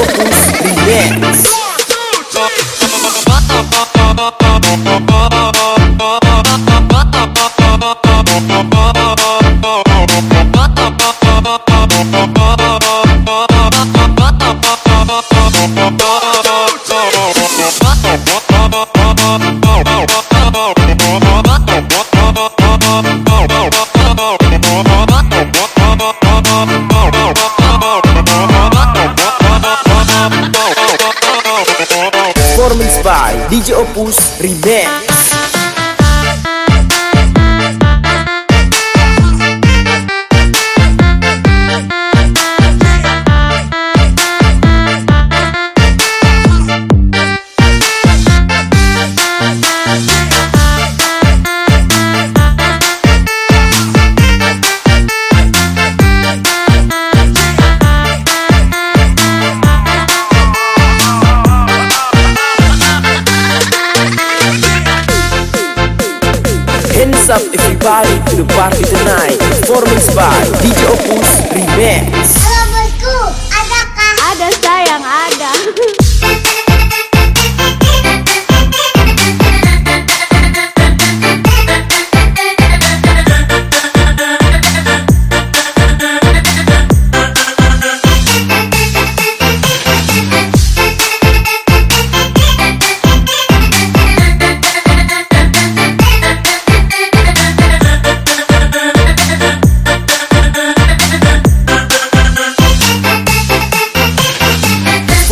Remix DJ Opus Remix up everybody to the party tonight Performance by DJ Opus Remix. Halo bosku, adakah? Ada sayang, ada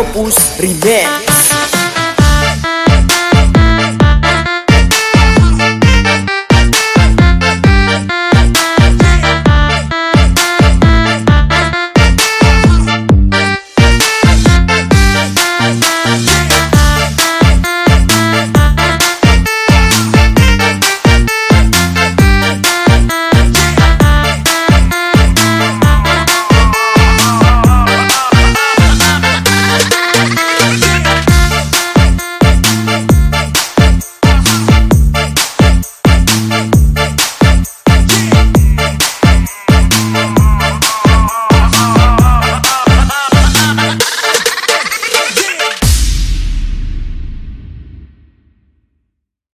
Opus Remix